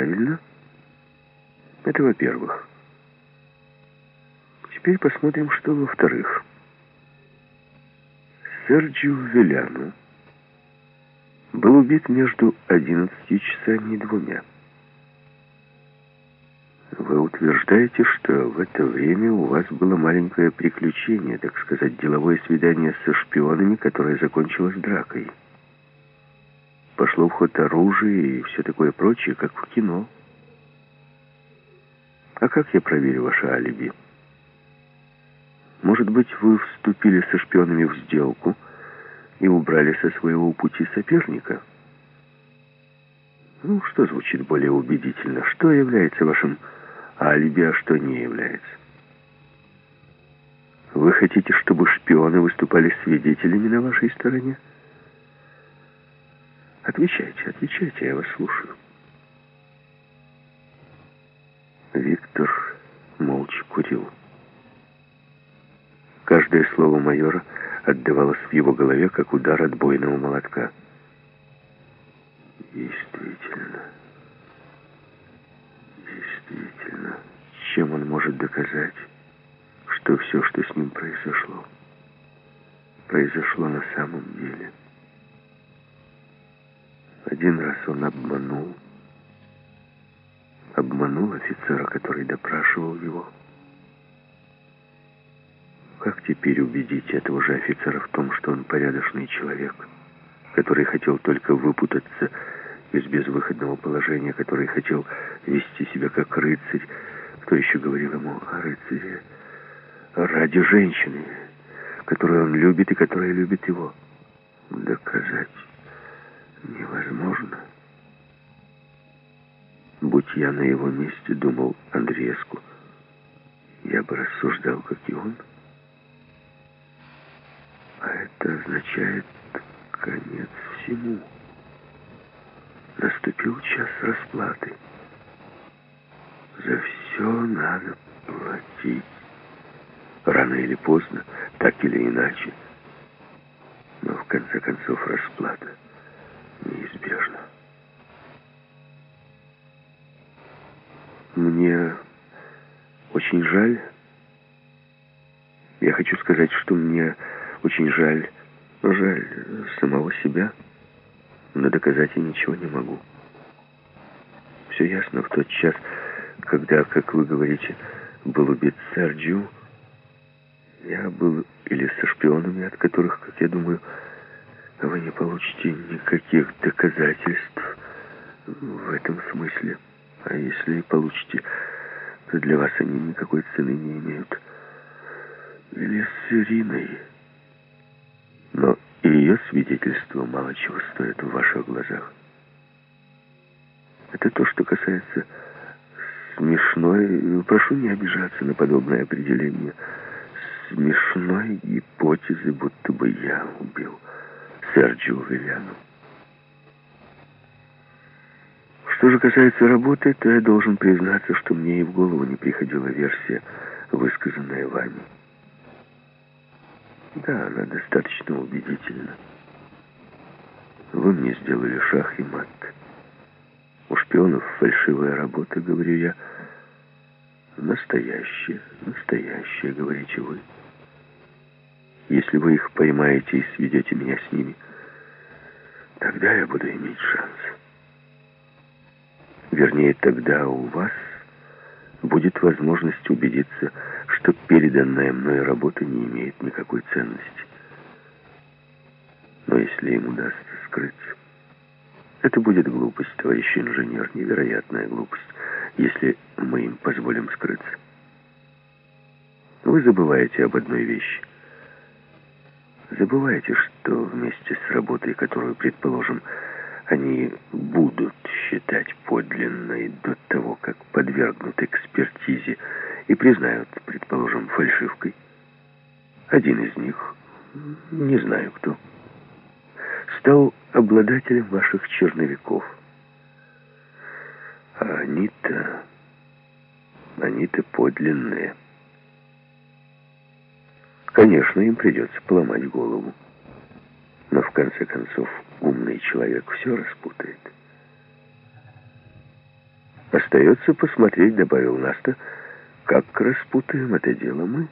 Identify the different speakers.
Speaker 1: Правильно. Это во-первых. Теперь посмотрим, что во-вторых. Серджио Виляну был убит между 11 часами и двумя. Вы утверждаете, что в это время у вас было маленькое приключение, так сказать, деловое свидание со шпионами, которое закончилось дракой. Пошло в ход оружие и все такое прочее, как в кино. А как я проверю ваше алиби? Может быть, вы вступили со шпионами в сделку и убрали со своего пути соперника? Ну, что звучит более убедительно? Что является вашим алиби, а что не является? Вы хотите, чтобы шпионы выступали свидетелями на вашей стороне? Отвечайте, отвечайте, я вас слушаю. Виктор молча курил. Каждое слово майора отдавалось в его голове, как удар отбойного молотка. Действительно. Действительно. Чем он может доказать, что все, что с ним произошло, произошло на самом деле? Один раз он обманул. Обманул офицера, который допрашивал его. Как теперь убедить этого же офицера в том, что он порядочный человек, который хотел только выпутаться из безвыходного положения, который хотел вести себя как рыцарь, кто еще говорил ему о рыцаре, ради женщины, которую он любит и которая любит его. Доказать невозможно. Будь я на его месте, думал Андреевску, я бы рассуждал, как и он. А это означает конец всему. Наступил час расплаты. За все надо платить. Рано или поздно, так или иначе. Но в конце концов расплата неизбежна. Мне очень жаль. Я хочу сказать, что мне очень жаль, жаль самого себя, но доказать я ничего не могу. Все ясно в тот час, когда, как вы говорите, был убит Серджио, я был или со шпионами, от которых, как я думаю, вы не получите никаких доказательств в этом смысле. А если и получите, то для вас они никакой цены не имеют. Или с Ириной... Но и ее свидетельство мало чего стоит в ваших глазах. Это то, что касается смешной, прошу не обижаться на подобное определение, смешной гипотезы, будто бы я убил Серджио Виляну. Что же касается работы, то я должен признаться, что мне и в голову не приходила версия, высказанная вами. Да, она достаточно убедительна. Вы мне сделали шах и мат. У шпионов фальшивая работа, говорю я. Настоящая, настоящая, говорите вы. Если вы их поймаете и сведете меня с ними, тогда я буду иметь шанс. Вернее, тогда у вас будет возможность убедиться, что переданная мной работа не имеет никакой ценности. Но если им удастся скрыться, это будет глупость, товарищ инженер, невероятная глупость, если мы им позволим скрыться. Вы забываете об одной вещи. Забывайте, что вместе с работой, которую, предположим, они будут считать подлинной до того, как подвергнут экспертизе и признают, предположим, фальшивкой. Один из них, не знаю кто, стал обладателем ваших черновиков. А они-то, они-то подлинные. Конечно, им придется поломать голову. Но в конце концов умный человек все распутает. Остается посмотреть, добавил Наста, как распутаем это дело мы.